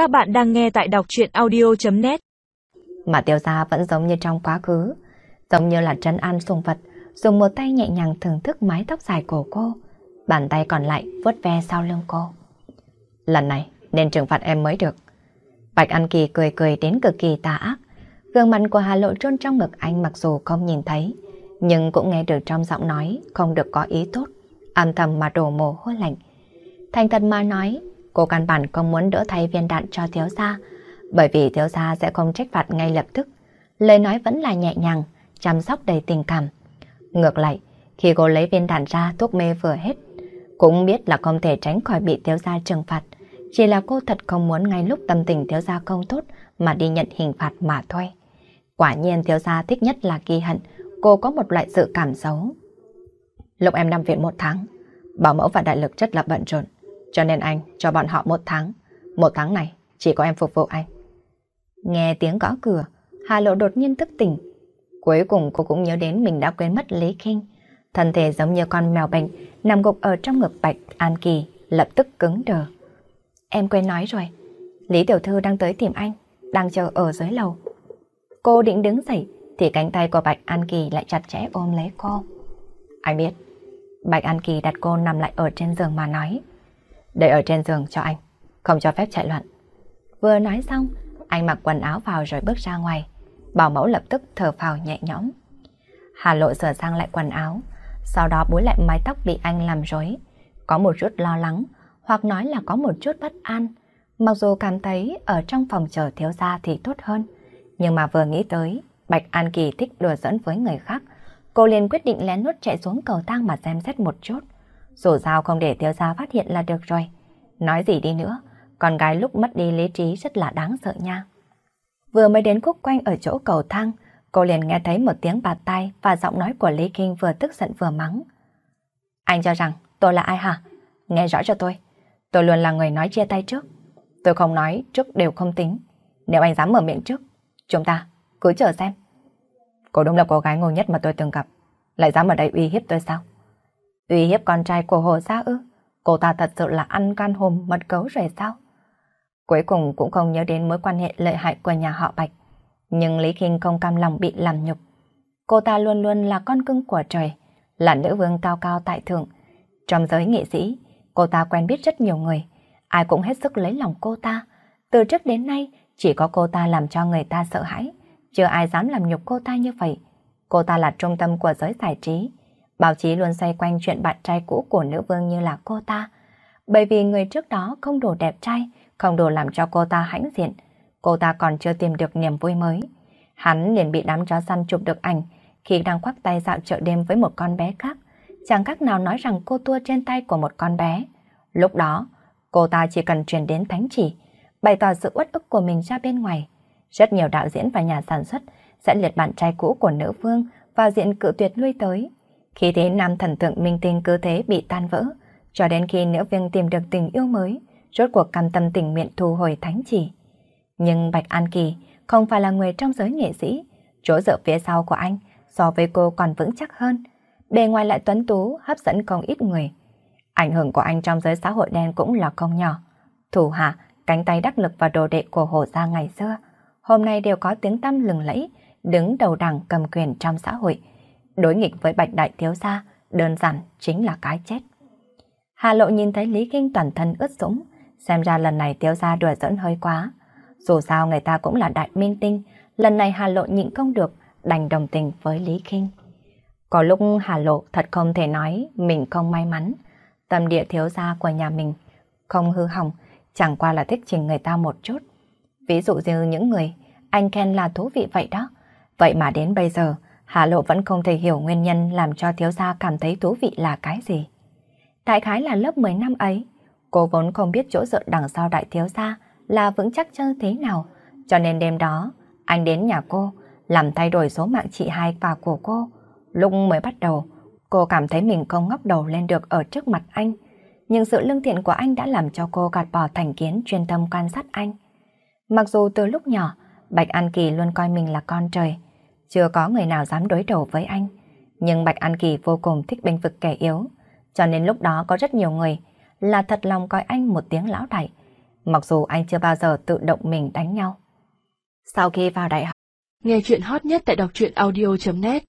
Các bạn đang nghe tại đọc chuyện audio.net Mà tiêu gia vẫn giống như trong quá khứ, giống như là trấn an sùng vật, dùng một tay nhẹ nhàng thưởng thức mái tóc dài của cô, bàn tay còn lại vuốt ve sau lưng cô. Lần này nên trừng phạt em mới được. Bạch An Kỳ cười cười đến cực kỳ tà ác, gương mặt của Hà Lộ trôn trong ngực anh mặc dù không nhìn thấy, nhưng cũng nghe được trong giọng nói không được có ý tốt, âm thầm mà đổ mồ hôi lạnh. Thành thật mà nói, cô căn bản không muốn đỡ thay viên đạn cho thiếu gia, bởi vì thiếu gia sẽ không trách phạt ngay lập tức. Lời nói vẫn là nhẹ nhàng, chăm sóc đầy tình cảm. Ngược lại, khi cô lấy viên đạn ra thuốc mê vừa hết, cũng biết là không thể tránh khỏi bị thiếu gia trừng phạt. Chỉ là cô thật không muốn ngay lúc tâm tình thiếu gia không tốt mà đi nhận hình phạt mà thôi. Quả nhiên thiếu gia thích nhất là ghi hận, cô có một loại sự cảm xấu. Lúc em nằm viện một tháng, bảo mẫu và đại lực rất là bận rộn. Cho nên anh cho bọn họ một tháng. Một tháng này chỉ có em phục vụ anh. Nghe tiếng gõ cửa, Hà Lộ đột nhiên thức tỉnh. Cuối cùng cô cũng nhớ đến mình đã quên mất Lý Kinh. Thân thể giống như con mèo bệnh, nằm gục ở trong ngực Bạch An Kỳ, lập tức cứng đờ. Em quên nói rồi, Lý Tiểu Thư đang tới tìm anh, đang chờ ở dưới lầu. Cô định đứng dậy, thì cánh tay của Bạch An Kỳ lại chặt chẽ ôm lấy cô. Anh biết. Bạch An Kỳ đặt cô nằm lại ở trên giường mà nói. Để ở trên giường cho anh, không cho phép chạy loạn. Vừa nói xong, anh mặc quần áo vào rồi bước ra ngoài. Bảo mẫu lập tức thở phào nhẹ nhõm. Hà lộ sửa sang lại quần áo, sau đó búi lại mái tóc bị anh làm rối. Có một chút lo lắng, hoặc nói là có một chút bất an. Mặc dù cảm thấy ở trong phòng chờ thiếu gia thì tốt hơn, nhưng mà vừa nghĩ tới Bạch An Kỳ thích đùa dẫn với người khác, cô liền quyết định lén nút chạy xuống cầu thang mà xem xét một chút. Dù sao không để thiếu gia phát hiện là được rồi. Nói gì đi nữa, con gái lúc mất đi lý trí rất là đáng sợ nha. Vừa mới đến khúc quanh ở chỗ cầu thang, cô liền nghe thấy một tiếng bạt tay và giọng nói của Lý Kinh vừa tức giận vừa mắng. Anh cho rằng tôi là ai hả? Nghe rõ cho tôi. Tôi luôn là người nói chia tay trước. Tôi không nói trước đều không tính. Nếu anh dám mở miệng trước, chúng ta cứ chờ xem. Cô đúng là cô gái ngô nhất mà tôi từng gặp. Lại dám ở đây uy hiếp tôi sao? Uy hiếp con trai của Hồ Gia ư? Cô ta thật sự là ăn can hùm mật cấu rồi sao? Cuối cùng cũng không nhớ đến mối quan hệ lợi hại của nhà họ Bạch. Nhưng Lý Kinh không cam lòng bị làm nhục. Cô ta luôn luôn là con cưng của trời, là nữ vương cao cao tại thượng. Trong giới nghệ sĩ, cô ta quen biết rất nhiều người, ai cũng hết sức lấy lòng cô ta. Từ trước đến nay, chỉ có cô ta làm cho người ta sợ hãi, chưa ai dám làm nhục cô ta như vậy. Cô ta là trung tâm của giới giải trí, Báo chí luôn xoay quanh chuyện bạn trai cũ của nữ vương như là cô ta. Bởi vì người trước đó không đủ đẹp trai, không đủ làm cho cô ta hãnh diện. Cô ta còn chưa tìm được niềm vui mới. Hắn liền bị đám chó săn chụp được ảnh khi đang khoác tay dạo chợ đêm với một con bé khác. Chẳng cách nào nói rằng cô tua trên tay của một con bé. Lúc đó, cô ta chỉ cần truyền đến thánh chỉ, bày tỏ sự uất ức của mình ra bên ngoài. Rất nhiều đạo diễn và nhà sản xuất sẽ liệt bạn trai cũ của nữ vương vào diện cự tuyệt lui tới. Khi thế nam thần tượng minh tinh cơ thế bị tan vỡ, cho đến khi nữ viên tìm được tình yêu mới, rốt cuộc cam tâm tình nguyện thu hồi thánh chỉ. Nhưng Bạch An Kỳ không phải là người trong giới nghệ sĩ, chỗ dựa phía sau của anh so với cô còn vững chắc hơn. Bề ngoài lại tuấn tú, hấp dẫn không ít người. Ảnh hưởng của anh trong giới xã hội đen cũng là không nhỏ. Thủ hạ, cánh tay đắc lực và đồ đệ của Hồ Gia ngày xưa, hôm nay đều có tiếng tăm lừng lẫy, đứng đầu đẳng cầm quyền trong xã hội, đối nghịch với bạch đại thiếu gia, đơn giản chính là cái chết. Hà lộ nhìn thấy Lý Kinh toàn thân ướt sũng, xem ra lần này thiếu gia đùa dẫn hơi quá. Dù sao người ta cũng là đại minh tinh, lần này Hà lộ nhịn không được, đành đồng tình với Lý Kinh. Có lúc Hà lộ thật không thể nói mình không may mắn, tâm địa thiếu gia của nhà mình không hư hỏng, chẳng qua là thích trình người ta một chút. Ví dụ như những người anh khen là thú vị vậy đó, vậy mà đến bây giờ Hạ Lộ vẫn không thể hiểu nguyên nhân làm cho thiếu gia cảm thấy thú vị là cái gì. Đại khái là lớp 10 năm ấy, cô vốn không biết chỗ dựa đằng sau đại thiếu gia là vững chắc chân thế nào, cho nên đêm đó, anh đến nhà cô, làm thay đổi số mạng chị hai và của cô. Lúc mới bắt đầu, cô cảm thấy mình không ngóc đầu lên được ở trước mặt anh, nhưng sự lương thiện của anh đã làm cho cô gạt bỏ thành kiến chuyên tâm quan sát anh. Mặc dù từ lúc nhỏ, Bạch An Kỳ luôn coi mình là con trời, chưa có người nào dám đối đầu với anh. Nhưng Bạch An Kỳ vô cùng thích bênh vực kẻ yếu, cho nên lúc đó có rất nhiều người là thật lòng coi anh một tiếng lão đại. mặc dù anh chưa bao giờ tự động mình đánh nhau. Sau khi vào đại học, nghe chuyện hot nhất tại đọc truyện audio.net